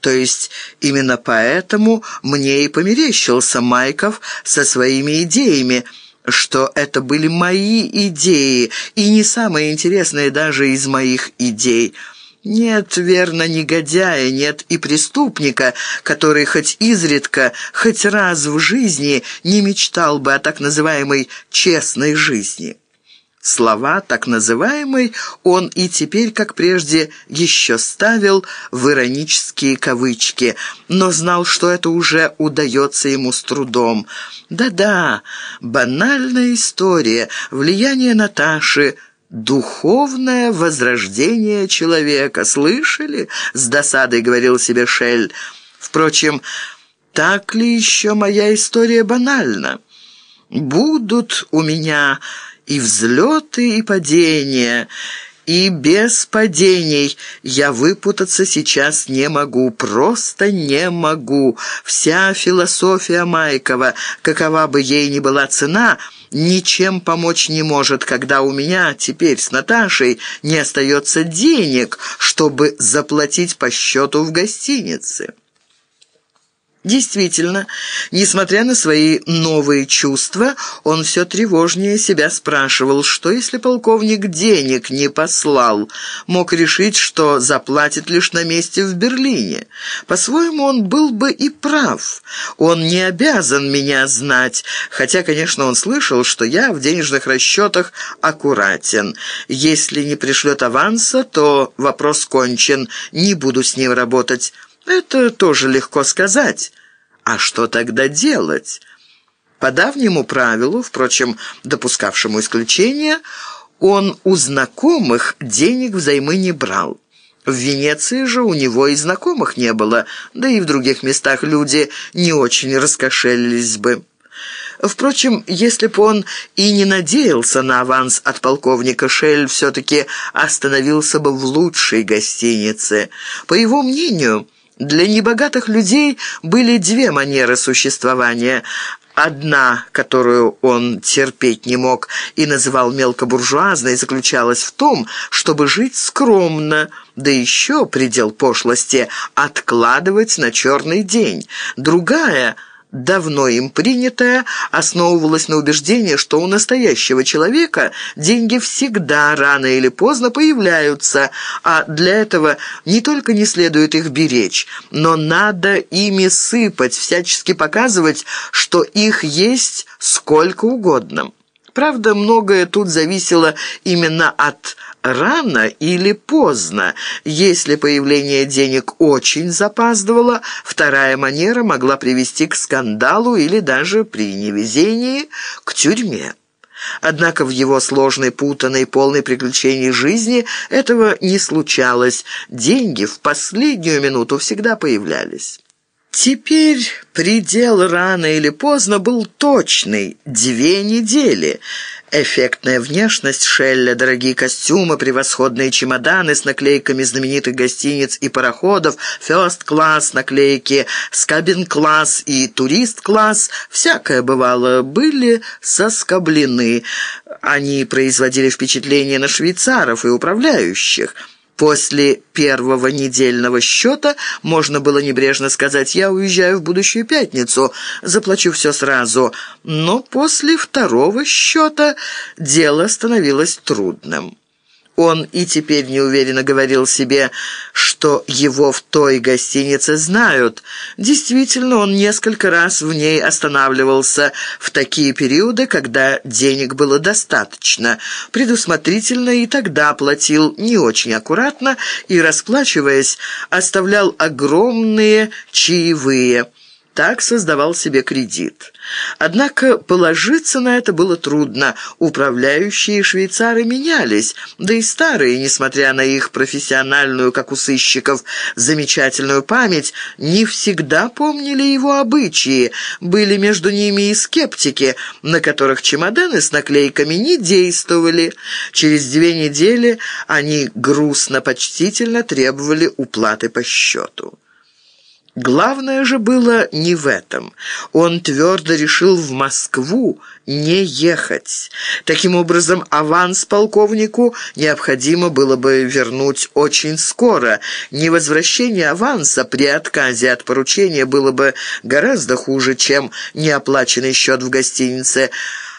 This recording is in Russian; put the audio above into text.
То есть именно поэтому мне и померещился Майков со своими идеями, что это были мои идеи, и не самые интересные даже из моих идей – нет, верно, негодяя, нет и преступника, который хоть изредка, хоть раз в жизни не мечтал бы о так называемой «честной жизни». Слова «так называемой» он и теперь, как прежде, еще ставил в иронические кавычки, но знал, что это уже удается ему с трудом. Да-да, банальная история, влияние Наташи – «Духовное возрождение человека, слышали?» — с досадой говорил себе Шель. «Впрочем, так ли еще моя история банальна? Будут у меня и взлеты, и падения, и без падений я выпутаться сейчас не могу, просто не могу. Вся философия Майкова, какова бы ей ни была цена, ничем помочь не может, когда у меня теперь с Наташей не остается денег, чтобы заплатить по счету в гостинице». Действительно, несмотря на свои новые чувства, он все тревожнее себя спрашивал, что если полковник денег не послал, мог решить, что заплатит лишь на месте в Берлине. По-своему, он был бы и прав. Он не обязан меня знать, хотя, конечно, он слышал, что я в денежных расчетах аккуратен. Если не пришлет аванса, то вопрос кончен, не буду с ним работать». Это тоже легко сказать. А что тогда делать? По давнему правилу, впрочем, допускавшему исключение, он у знакомых денег взаймы не брал. В Венеции же у него и знакомых не было, да и в других местах люди не очень раскошелились бы. Впрочем, если бы он и не надеялся на аванс от полковника, Шель все-таки остановился бы в лучшей гостинице. По его мнению... Для небогатых людей были две манеры существования. Одна, которую он терпеть не мог и называл мелкобуржуазной, заключалась в том, чтобы жить скромно, да еще, предел пошлости, откладывать на черный день. Другая – давно им принятая, основывалась на убеждении, что у настоящего человека деньги всегда рано или поздно появляются, а для этого не только не следует их беречь, но надо ими сыпать, всячески показывать, что их есть сколько угодно. Правда, многое тут зависело именно от рано или поздно. Если появление денег очень запаздывало, вторая манера могла привести к скандалу или даже при невезении к тюрьме. Однако в его сложной, путанной, полной приключений жизни этого не случалось. Деньги в последнюю минуту всегда появлялись. Теперь предел рано или поздно был точный – две недели – Эффектная внешность Шелля, дорогие костюмы, превосходные чемоданы с наклейками знаменитых гостиниц и пароходов, фёст-класс, наклейки, скабин-класс и турист-класс, всякое бывало, были соскоблены. Они производили впечатление на швейцаров и управляющих – После первого недельного счета можно было небрежно сказать «я уезжаю в будущую пятницу, заплачу все сразу». Но после второго счета дело становилось трудным. Он и теперь неуверенно говорил себе, что его в той гостинице знают. Действительно, он несколько раз в ней останавливался в такие периоды, когда денег было достаточно. Предусмотрительно и тогда платил не очень аккуратно и, расплачиваясь, оставлял огромные чаевые. Так создавал себе кредит. Однако положиться на это было трудно. Управляющие швейцары менялись, да и старые, несмотря на их профессиональную, как у сыщиков, замечательную память, не всегда помнили его обычаи. Были между ними и скептики, на которых чемоданы с наклейками не действовали. Через две недели они грустно-почтительно требовали уплаты по счету. Главное же было не в этом. Он твердо решил в Москву не ехать. Таким образом, аванс полковнику необходимо было бы вернуть очень скоро. Невозвращение аванса при отказе от поручения было бы гораздо хуже, чем неоплаченный счет в гостинице,